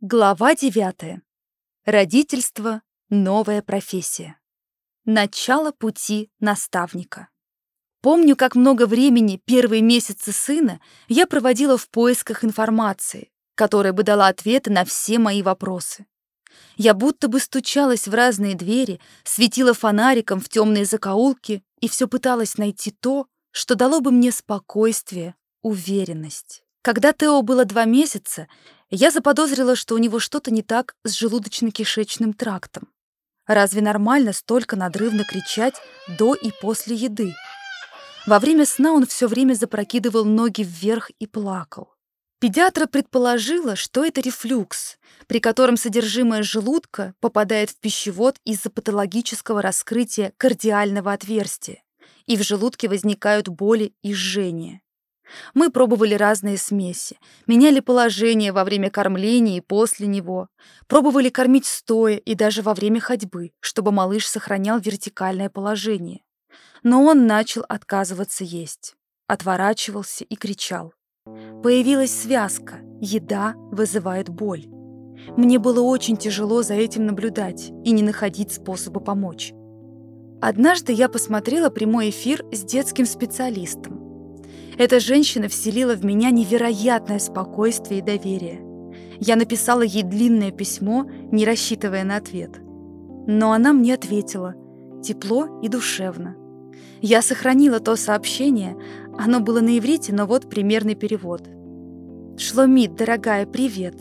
Глава 9. Родительство. Новая профессия. Начало пути наставника. Помню, как много времени первые месяцы сына я проводила в поисках информации, которая бы дала ответы на все мои вопросы. Я будто бы стучалась в разные двери, светила фонариком в темные закоулки и все пыталась найти то, что дало бы мне спокойствие, уверенность. Когда Тео было два месяца, я заподозрила, что у него что-то не так с желудочно-кишечным трактом. Разве нормально столько надрывно кричать до и после еды? Во время сна он все время запрокидывал ноги вверх и плакал. Педиатра предположила, что это рефлюкс, при котором содержимое желудка попадает в пищевод из-за патологического раскрытия кардиального отверстия, и в желудке возникают боли и жжение. Мы пробовали разные смеси, меняли положение во время кормления и после него, пробовали кормить стоя и даже во время ходьбы, чтобы малыш сохранял вертикальное положение. Но он начал отказываться есть, отворачивался и кричал. Появилась связка «еда вызывает боль». Мне было очень тяжело за этим наблюдать и не находить способа помочь. Однажды я посмотрела прямой эфир с детским специалистом. Эта женщина вселила в меня невероятное спокойствие и доверие. Я написала ей длинное письмо, не рассчитывая на ответ. Но она мне ответила тепло и душевно. Я сохранила то сообщение, оно было на иврите, но вот примерный перевод. «Шломит, дорогая, привет.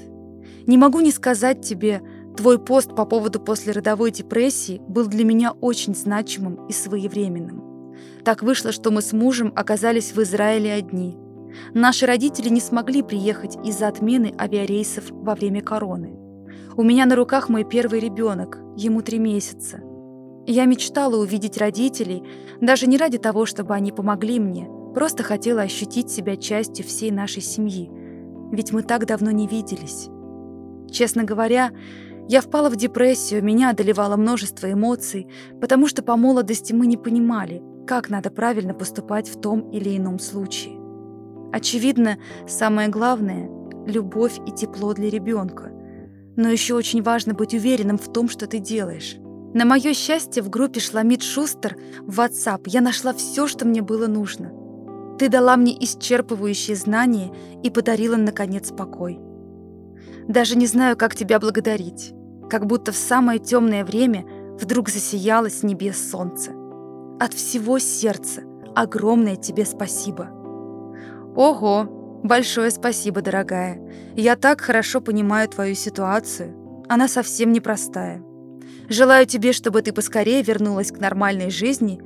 Не могу не сказать тебе, твой пост по поводу послеродовой депрессии был для меня очень значимым и своевременным. Так вышло, что мы с мужем оказались в Израиле одни. Наши родители не смогли приехать из-за отмены авиарейсов во время короны. У меня на руках мой первый ребенок, ему три месяца. Я мечтала увидеть родителей, даже не ради того, чтобы они помогли мне, просто хотела ощутить себя частью всей нашей семьи, ведь мы так давно не виделись. Честно говоря, я впала в депрессию, меня одолевало множество эмоций, потому что по молодости мы не понимали, как надо правильно поступать в том или ином случае. Очевидно, самое главное — любовь и тепло для ребенка. Но еще очень важно быть уверенным в том, что ты делаешь. На мое счастье, в группе Шламит Шустер в WhatsApp я нашла все, что мне было нужно. Ты дала мне исчерпывающие знания и подарила, наконец, покой. Даже не знаю, как тебя благодарить. Как будто в самое темное время вдруг засияло с небес солнце. От всего сердца огромное тебе спасибо. Ого, большое спасибо, дорогая. Я так хорошо понимаю твою ситуацию. Она совсем непростая. Желаю тебе, чтобы ты поскорее вернулась к нормальной жизни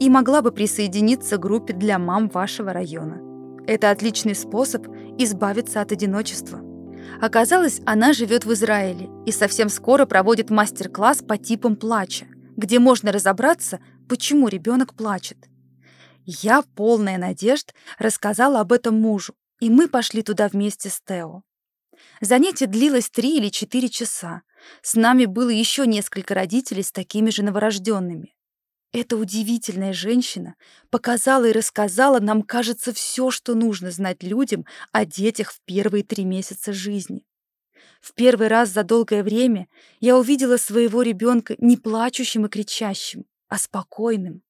и могла бы присоединиться к группе для мам вашего района. Это отличный способ избавиться от одиночества. Оказалось, она живет в Израиле и совсем скоро проводит мастер-класс по типам плача, где можно разобраться, почему ребенок плачет. Я, полная надежд, рассказала об этом мужу, и мы пошли туда вместе с Тео. Занятие длилось три или четыре часа. С нами было еще несколько родителей с такими же новорожденными. Эта удивительная женщина показала и рассказала нам, кажется, все, что нужно знать людям о детях в первые три месяца жизни. В первый раз за долгое время я увидела своего ребенка не плачущим и кричащим, а спокойным.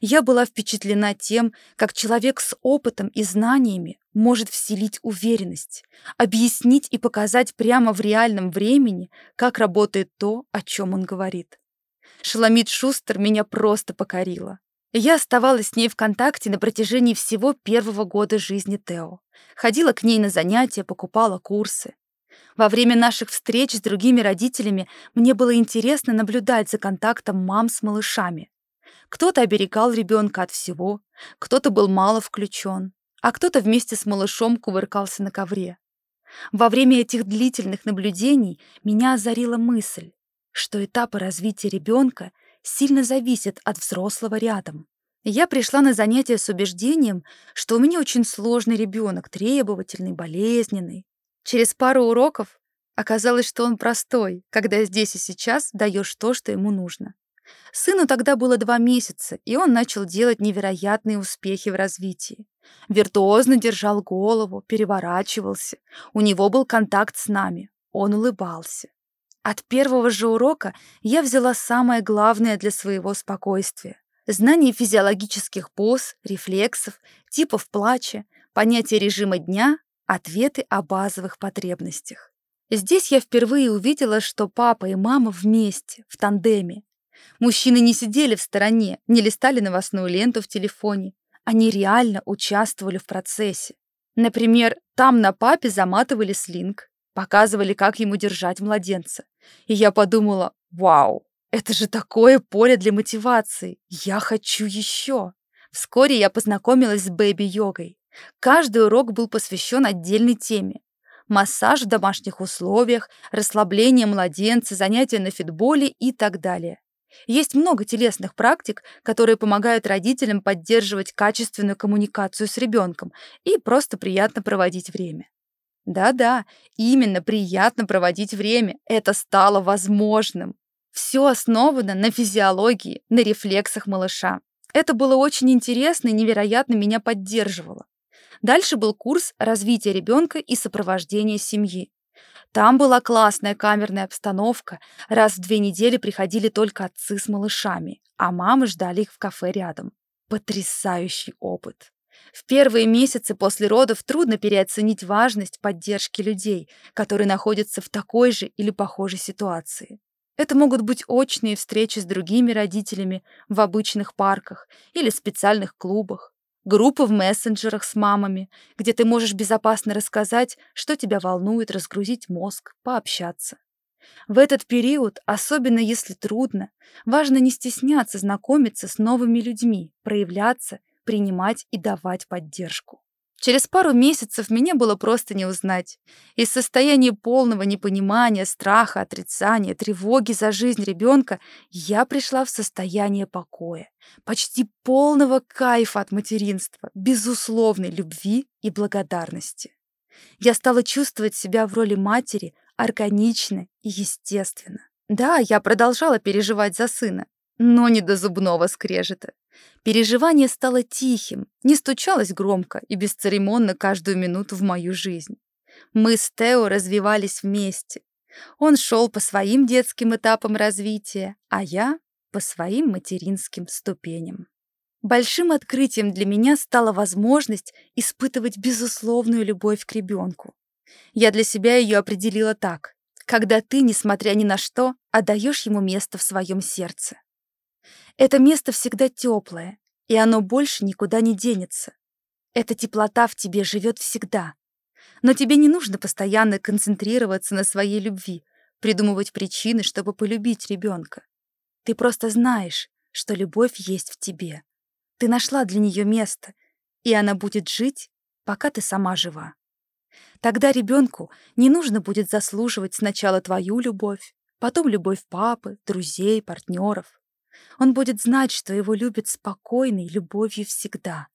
Я была впечатлена тем, как человек с опытом и знаниями может вселить уверенность, объяснить и показать прямо в реальном времени, как работает то, о чем он говорит. Шаламид Шустер меня просто покорила. Я оставалась с ней в контакте на протяжении всего первого года жизни Тео. Ходила к ней на занятия, покупала курсы. Во время наших встреч с другими родителями мне было интересно наблюдать за контактом мам с малышами. Кто-то оберегал ребенка от всего, кто-то был мало включен, а кто-то вместе с малышом кувыркался на ковре. Во время этих длительных наблюдений меня озарила мысль, что этапы развития ребенка сильно зависят от взрослого рядом. Я пришла на занятия с убеждением, что у меня очень сложный ребенок, требовательный, болезненный. Через пару уроков оказалось, что он простой, когда здесь и сейчас даешь то, что ему нужно. Сыну тогда было два месяца, и он начал делать невероятные успехи в развитии. Виртуозно держал голову, переворачивался. У него был контакт с нами. Он улыбался. От первого же урока я взяла самое главное для своего спокойствия. Знание физиологических поз, рефлексов, типов плача, понятие режима дня, ответы о базовых потребностях. Здесь я впервые увидела, что папа и мама вместе, в тандеме. Мужчины не сидели в стороне, не листали новостную ленту в телефоне. Они реально участвовали в процессе. Например, там на папе заматывали слинг, показывали, как ему держать младенца. И я подумала, вау, это же такое поле для мотивации. Я хочу еще. Вскоре я познакомилась с бэби-йогой. Каждый урок был посвящен отдельной теме массаж в домашних условиях, расслабление младенца, занятия на фитболе и так далее. Есть много телесных практик, которые помогают родителям поддерживать качественную коммуникацию с ребенком и просто приятно проводить время. Да-да, именно приятно проводить время. Это стало возможным. Все основано на физиологии, на рефлексах малыша. Это было очень интересно и невероятно меня поддерживало. Дальше был курс развития ребенка и сопровождения семьи. Там была классная камерная обстановка. Раз в две недели приходили только отцы с малышами, а мамы ждали их в кафе рядом. Потрясающий опыт. В первые месяцы после родов трудно переоценить важность поддержки людей, которые находятся в такой же или похожей ситуации. Это могут быть очные встречи с другими родителями в обычных парках или специальных клубах, группы в мессенджерах с мамами, где ты можешь безопасно рассказать, что тебя волнует, разгрузить мозг, пообщаться. В этот период, особенно если трудно, важно не стесняться знакомиться с новыми людьми, проявляться, принимать и давать поддержку. Через пару месяцев меня было просто не узнать. Из состояния полного непонимания, страха, отрицания, тревоги за жизнь ребенка я пришла в состояние покоя, почти полного кайфа от материнства, безусловной любви и благодарности. Я стала чувствовать себя в роли матери органично и естественно. Да, я продолжала переживать за сына, но не до зубного скрежета. Переживание стало тихим, не стучалось громко и бесцеремонно каждую минуту в мою жизнь. Мы с Тео развивались вместе. Он шел по своим детским этапам развития, а я — по своим материнским ступеням. Большим открытием для меня стала возможность испытывать безусловную любовь к ребенку. Я для себя ее определила так. Когда ты, несмотря ни на что, отдаешь ему место в своем сердце. Это место всегда теплое, и оно больше никуда не денется. Эта теплота в тебе живет всегда. Но тебе не нужно постоянно концентрироваться на своей любви, придумывать причины, чтобы полюбить ребенка. Ты просто знаешь, что любовь есть в тебе. Ты нашла для нее место, и она будет жить, пока ты сама жива. Тогда ребенку не нужно будет заслуживать сначала твою любовь, потом любовь папы, друзей, партнеров. Он будет знать, что его любят спокойной любовью всегда,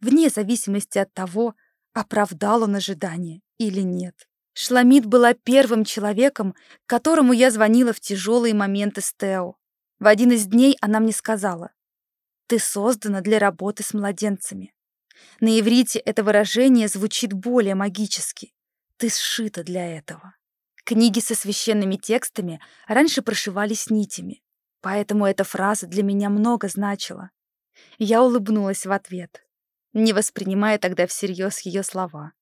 вне зависимости от того, оправдал он ожидания или нет. Шламид была первым человеком, которому я звонила в тяжелые моменты с Тео. В один из дней она мне сказала, «Ты создана для работы с младенцами». На иврите это выражение звучит более магически. «Ты сшита для этого». Книги со священными текстами раньше прошивались нитями, Поэтому эта фраза для меня много значила. Я улыбнулась в ответ, не воспринимая тогда всерьез ее слова.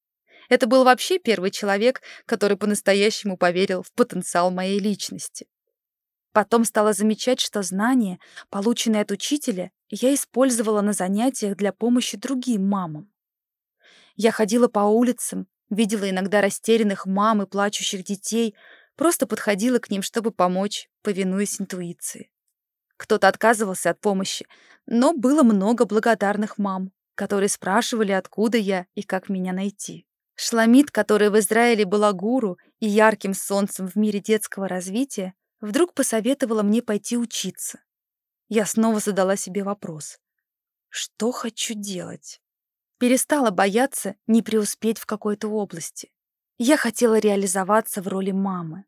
Это был вообще первый человек, который по-настоящему поверил в потенциал моей личности. Потом стала замечать, что знания, полученные от учителя, я использовала на занятиях для помощи другим мамам. Я ходила по улицам, видела иногда растерянных мам и плачущих детей, Просто подходила к ним, чтобы помочь, повинуясь интуиции. Кто-то отказывался от помощи, но было много благодарных мам, которые спрашивали, откуда я и как меня найти. Шламид, которая в Израиле была гуру и ярким солнцем в мире детского развития, вдруг посоветовала мне пойти учиться. Я снова задала себе вопрос. Что хочу делать? Перестала бояться не преуспеть в какой-то области. Я хотела реализоваться в роли мамы.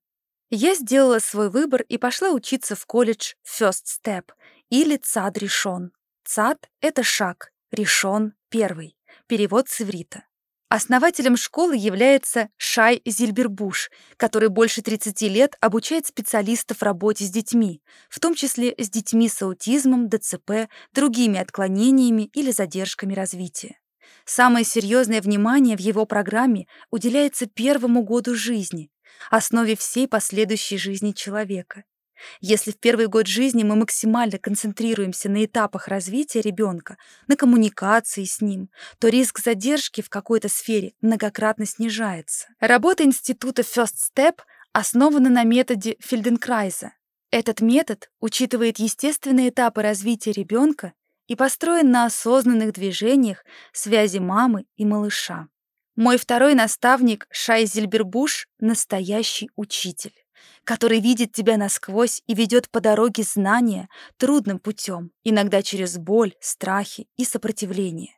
Я сделала свой выбор и пошла учиться в колледж First Step или ЦАД Решон. ЦАД — это шаг, Решон — первый. Перевод с иврита. Основателем школы является Шай Зильбербуш, который больше 30 лет обучает специалистов работе с детьми, в том числе с детьми с аутизмом, ДЦП, другими отклонениями или задержками развития. Самое серьезное внимание в его программе уделяется первому году жизни, основе всей последующей жизни человека. Если в первый год жизни мы максимально концентрируемся на этапах развития ребенка, на коммуникации с ним, то риск задержки в какой-то сфере многократно снижается. Работа института First Step основана на методе Фельденкрайза. Этот метод учитывает естественные этапы развития ребенка и построен на осознанных движениях связи мамы и малыша. Мой второй наставник Шай Зильбербуш — настоящий учитель который видит тебя насквозь и ведет по дороге знания трудным путем, иногда через боль, страхи и сопротивление.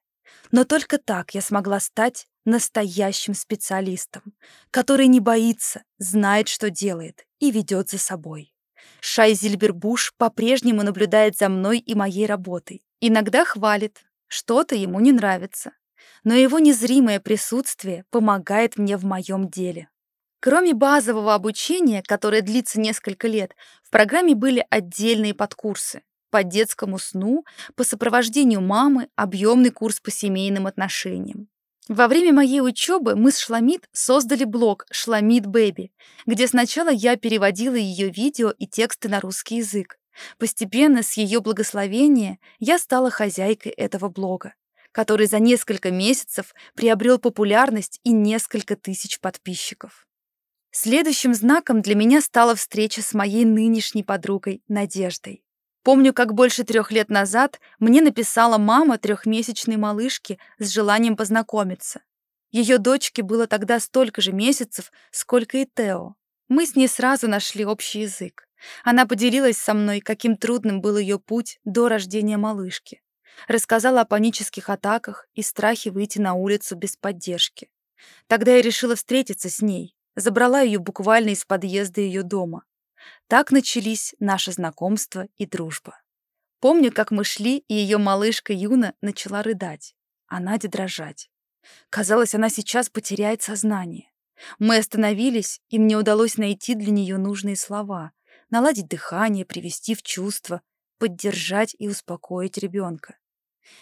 Но только так я смогла стать настоящим специалистом, который не боится, знает, что делает и ведет за собой. Шай Зильбербуш по-прежнему наблюдает за мной и моей работой. Иногда хвалит, что-то ему не нравится. Но его незримое присутствие помогает мне в моем деле. Кроме базового обучения, которое длится несколько лет, в программе были отдельные подкурсы по детскому сну, по сопровождению мамы, объемный курс по семейным отношениям. Во время моей учебы мы с Шламид создали блог «Шламид Бэби», где сначала я переводила ее видео и тексты на русский язык. Постепенно, с ее благословения, я стала хозяйкой этого блога, который за несколько месяцев приобрел популярность и несколько тысяч подписчиков. Следующим знаком для меня стала встреча с моей нынешней подругой Надеждой. Помню, как больше трех лет назад мне написала мама трехмесячной малышки с желанием познакомиться. Ее дочке было тогда столько же месяцев, сколько и Тео. Мы с ней сразу нашли общий язык. Она поделилась со мной, каким трудным был ее путь до рождения малышки. Рассказала о панических атаках и страхе выйти на улицу без поддержки. Тогда я решила встретиться с ней, забрала ее буквально из подъезда ее дома. Так начались наше знакомство и дружба. Помню, как мы шли, и ее малышка Юна начала рыдать, а Надя дрожать. Казалось, она сейчас потеряет сознание. Мы остановились, и мне удалось найти для нее нужные слова, наладить дыхание, привести в чувство, поддержать и успокоить ребенка.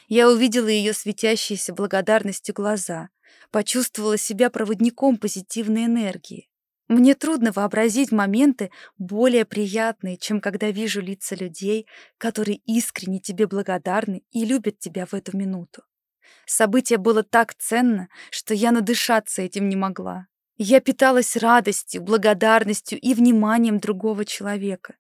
Я увидела ее светящиеся благодарностью глаза, почувствовала себя проводником позитивной энергии. Мне трудно вообразить моменты более приятные, чем когда вижу лица людей, которые искренне тебе благодарны и любят тебя в эту минуту. Событие было так ценно, что я надышаться этим не могла. Я питалась радостью, благодарностью и вниманием другого человека.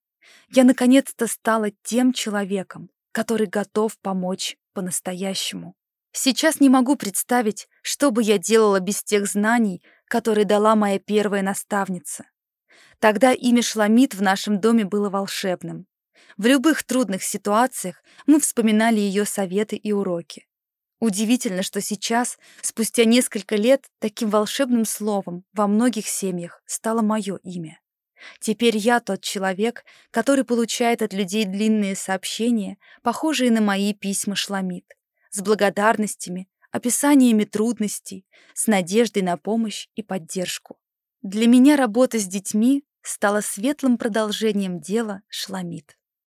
Я наконец-то стала тем человеком, который готов помочь по-настоящему. Сейчас не могу представить, что бы я делала без тех знаний, которые дала моя первая наставница. Тогда имя Шламид в нашем доме было волшебным. В любых трудных ситуациях мы вспоминали ее советы и уроки. Удивительно, что сейчас, спустя несколько лет, таким волшебным словом во многих семьях стало мое имя. Теперь я тот человек, который получает от людей длинные сообщения, похожие на мои письма Шламид с благодарностями, описаниями трудностей, с надеждой на помощь и поддержку. Для меня работа с детьми стала светлым продолжением дела Шламид.